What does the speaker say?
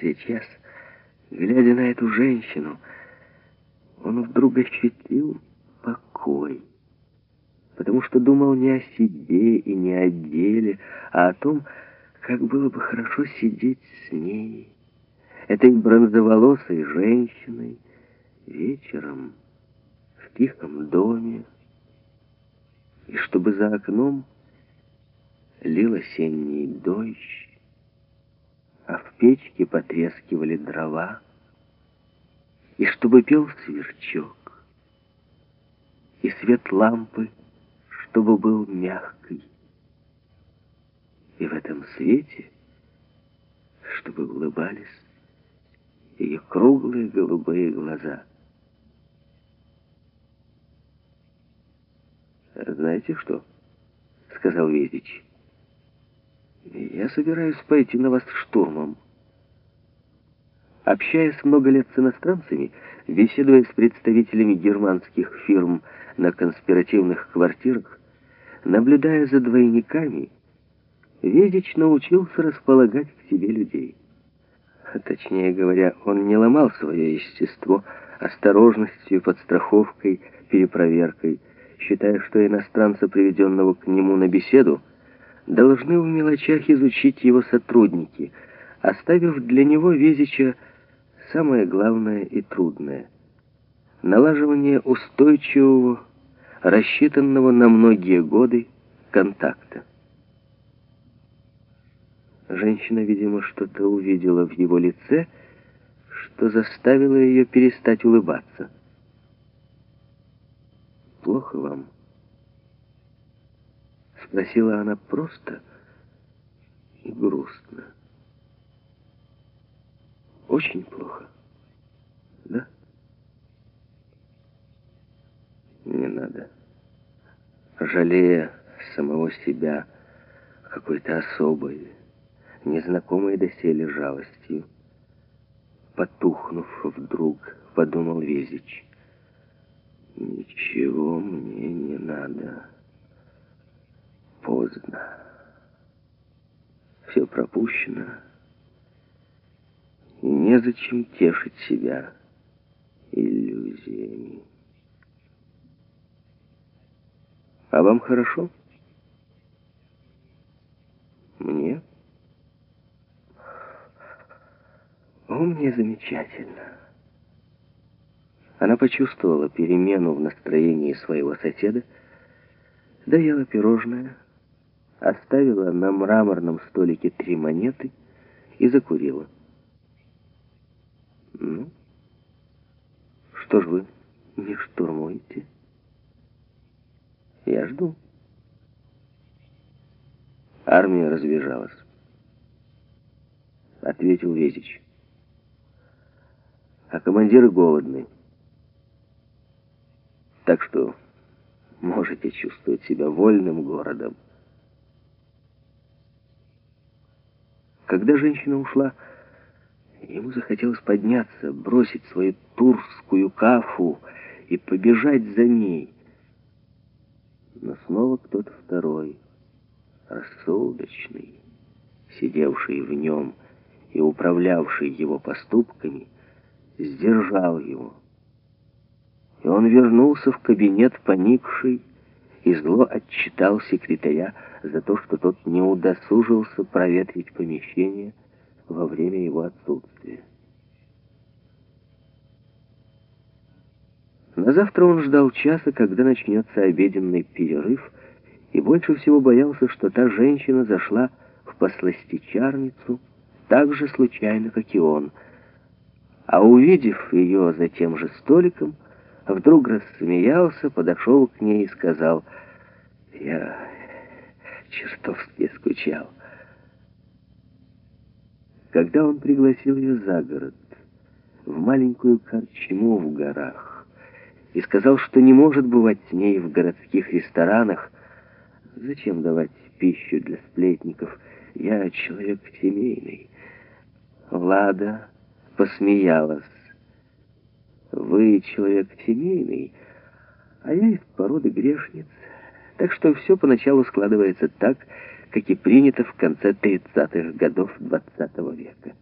Сейчас, глядя на эту женщину, он вдруг ощутил покой, потому что думал не о себе и не о деле, а о том, как было бы хорошо сидеть с ней, этой бронзоволосой женщиной, вечером в тихом доме, и чтобы за окном лил осенний дождь, печке потрескивали дрова, и чтобы пел сверчок, и свет лампы, чтобы был мягкий, и в этом свете, чтобы улыбались ее круглые голубые глаза. «Знаете что?» — сказал Везич. Я собираюсь пойти на вас штурмом. Общаясь много лет с иностранцами, беседуя с представителями германских фирм на конспиративных квартирах, наблюдая за двойниками, Ведич научился располагать к себе людей. Точнее говоря, он не ломал свое естество осторожностью, подстраховкой, перепроверкой, считая, что иностранца, приведенного к нему на беседу, должны в мелочах изучить его сотрудники, оставив для него Везича самое главное и трудное — налаживание устойчивого, рассчитанного на многие годы контакта. Женщина, видимо, что-то увидела в его лице, что заставило ее перестать улыбаться. «Плохо вам?» Спросила она просто и грустно. Очень плохо. Да? Не надо. Жалея самого себя какой-то особой, незнакомой доселе жалостью, потухнув вдруг, подумал Везич. Ничего мне не надо поздно. Все пропущено. Незачем тешить себя иллюзиями. А вам хорошо? Мне? О, мне замечательно. Она почувствовала перемену в настроении своего соседа, доела пирожное, оставила на мраморном столике три монеты и закурила. «Ну, что ж вы не штурмуете?» «Я жду». Армия разбежалась. Ответил Везич. А командиры голодны. Так что можете чувствовать себя вольным городом. Когда женщина ушла, ему захотелось подняться, бросить свою турскую кафу и побежать за ней. Но снова кто-то второй, рассудочный, сидевший в нем и управлявший его поступками, сдержал его. И он вернулся в кабинет поникший и зло отчитал секретаря за то, что тот не удосужился проветрить помещение во время его отсутствия. На завтра он ждал часа, когда начнется обеденный перерыв, и больше всего боялся, что та женщина зашла в посластичарницу так же случайно, как и он. А увидев ее за тем же столиком, вдруг рассмеялся, подошел к ней и сказал, «Я чертовски скучал». Когда он пригласил ее за город, в маленькую корчму в горах, и сказал, что не может бывать с ней в городских ресторанах, зачем давать пищу для сплетников, я человек семейный. Лада посмеялась. Вы человек семейный, а я из породы грешниц. Так что все поначалу складывается так, как и принято в конце 30-х годов XX -го века.